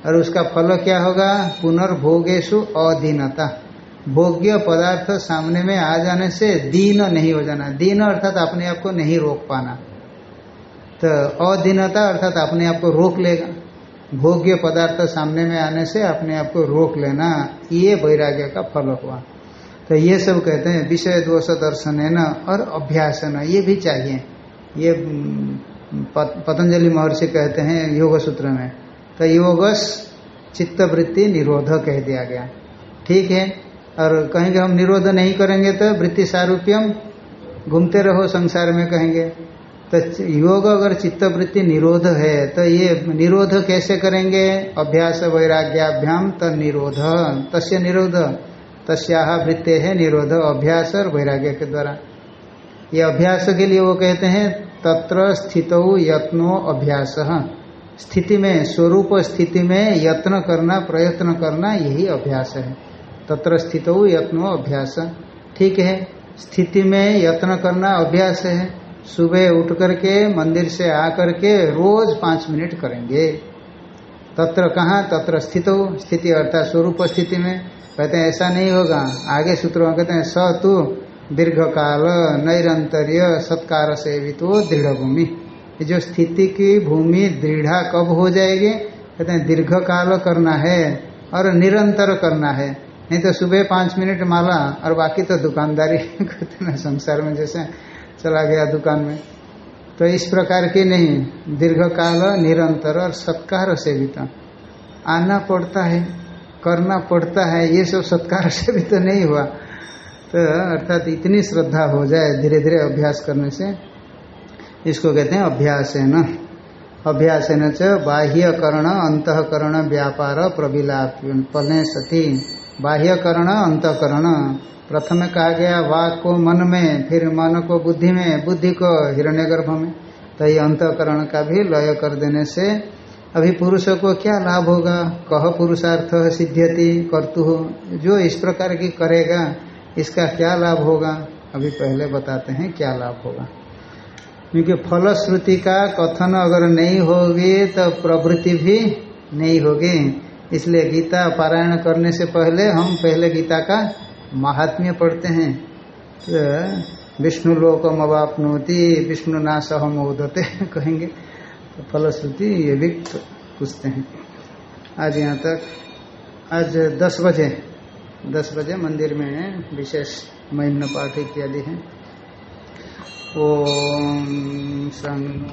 और उसका फल क्या होगा? पुनर्भोगेशु अधीनता। भोग्य पदार्थ सामने में आ जाने से दीन नहीं हो जाना। दीन अर्थात अपने आप को नहीं रोक पाना। तो अधीनता अर्थात अपने आप को रोक लेगा। भोग्य पदार्थ सामने में आने से अपने आप को रोक लेना, ये वैराग्य का फल हुआ। तो ये सब कहते हैं, विषय दोष दर्शन है न और अभ्यास न ये भी चाहिए। ये पतंजलि महर्षि कहते हैं योग सूत्र में। तो योगस चित्तवृत्ति निरोध कह दिया गया। ठीक है? और कहेंगे हम निरोध नहीं करेंगे तो वृत्ति सारूप्यम, घूमते रहो संसार में कहेंगे। तो योग अगर चित्तवृत्ति निरोध है तो ये निरोध कैसे करेंगे? अभ्यास वैराग्याभ्याम त निरोध। तस्य निरोध। तस्या वृत्ते है निरोध। अभ्यास और वैराग्य के द्वारा। ये अभ्यास के लिए वो कहते हैं, तत्र स्थित यत्नो अभ्यास। स्थिति में, स्वरूप स्थिति में यत्न करना, प्रयत्न करना, यही अभ्यास है। तत्र स्थित यत्नो अभ्यास। ठीक है? स्थिति में यत्न करना अभ्यास है। सुबह उठ करके मंदिर से आकर के रोज पाँच मिनट करेंगे। तत्र कहाँ? तत्र स्थित हो स्थिति अर्थात स्वरूप स्थिति में। कहते हैं, ऐसा नहीं होगा। आगे सूत्रों में कहते हैं, स तू दीर्घ काल नैरंतर्य सत्कार सेवितो दृढ़ भूमि जो स्थिति की भूमि दृढ़ा कब हो जाएगी? कहते हैं दीर्घ काल करना है और निरंतर करना है। नहीं तो सुबह पाँच मिनट माला और बाकी तो दुकानदारी कहते ना, संसार में जैसे। चला गया दुकान में। तो इस प्रकार के नहीं दीर्घ काल निरंतर और सत्कार सेवित। आना पड़ता है, करना पड़ता है, ये सब सत्कार से भी तो नहीं हुआ। तो अर्थात इतनी श्रद्धा हो जाए धीरे धीरे अभ्यास करने से, इसको कहते हैं अभ्यास है न अभ्यास न बाह्यकरण, अंतकरण, व्यापार प्रबिलापने सती। बाह्यकरण, अंतकरण। प्रथम कहा गया, वाक को मन में, फिर मन को बुद्धि में, बुद्धि को हिरण्यगर्भ में। तो ये अंतकरण का भी लय कर देने से अभी पुरुष को क्या लाभ होगा? कह पुरुषार्थ सिद्ध्यति कर्तु। हो जो इस प्रकार की करेगा, इसका क्या लाभ होगा? अभी पहले बताते हैं क्या लाभ होगा। क्योंकि फलश्रुति का कथन अगर नहीं होगी तो प्रवृत्ति भी नहीं होगी। इसलिए गीता पारायण करने से पहले हम पहले गीता का महात्म्य पढ़ते हैं। तो विष्णु लोकम अवापनोति, विष्णु नाश हम उदते, कहेंगे। तो फलश्रुति ये भी पूछते हैं। आज यहाँ तक, आज दस बजे दस बजे मंदिर में विशेष महिम्न पाठ इत्यादि है। ओम संग